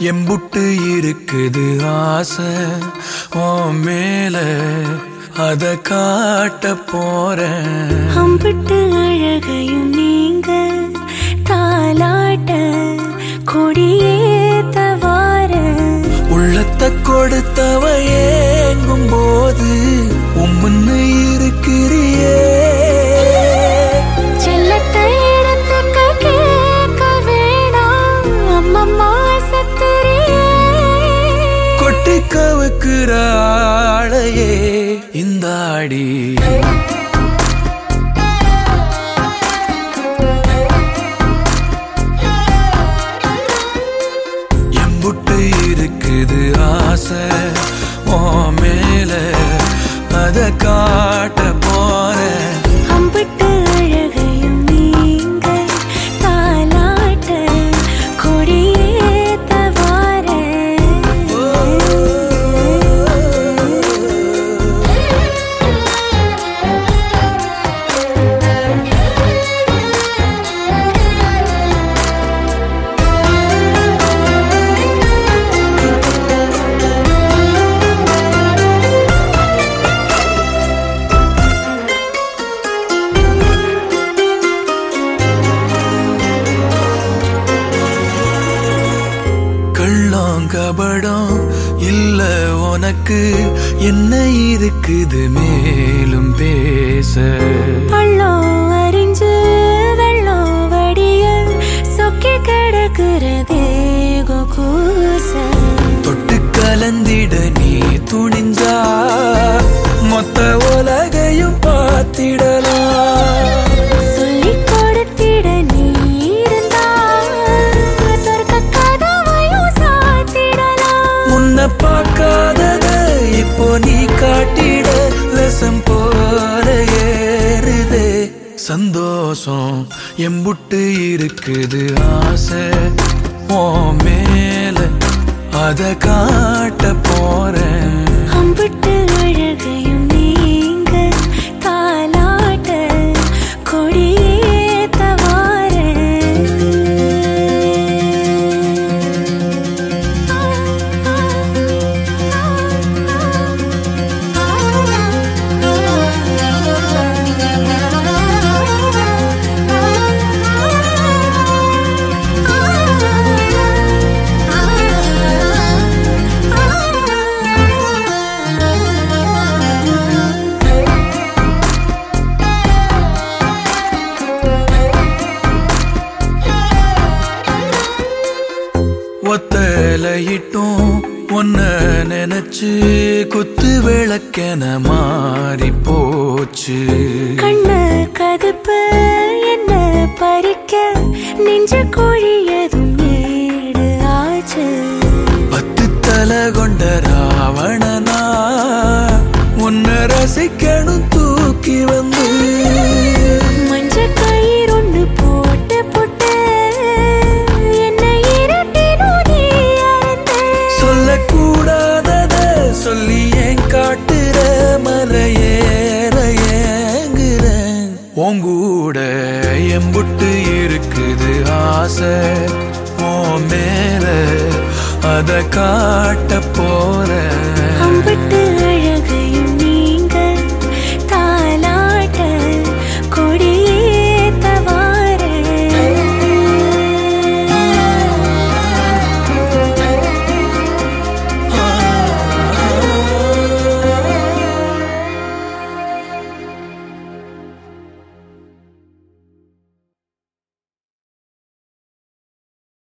எம்புட்டு இருக்குது ஆசை ஓ மேல அத காட்ட போறேன். அம்பிட்டு அழகையும் நீங்க தாலாட்ட கொடியேத்த வார உள்ளத்தை கொடுத்தவ ஏங்கும் போது இந்த எம்புட்டு இருக்குது ஆசை ஓ மேல அத காட்ட கபடம் இல்ல உனக்கு என்ன இருக்குது? மேலும் பேச. அறிஞ்சு வெள்ளம் வடிய சொக்கி கிடக்குறதே கூச. தொட்டு கலந்திட நீ துணிஞ்சா. ரசம் போல ஏறுதே. சந்தோஷம் எம்புட்டு இருக்குது ஆசை. ஓ மேல அத காட்ட போறேன். ஒத்தலையிட்டும் ஒன்ன நினைச்சு குத்து விளக்கென மாறி போச்சு. கண்ண கதுப்பு என்ன பறிக்க? நெஞ்ச கோழியதும் ஏடு ஆச்சு. பத்து தலை கொண்ட ராவணனா உன்னை ரசிக்கணும் எம்புட்டு இருக்குது ஆசை. ஓ மேல அத காட்ட போற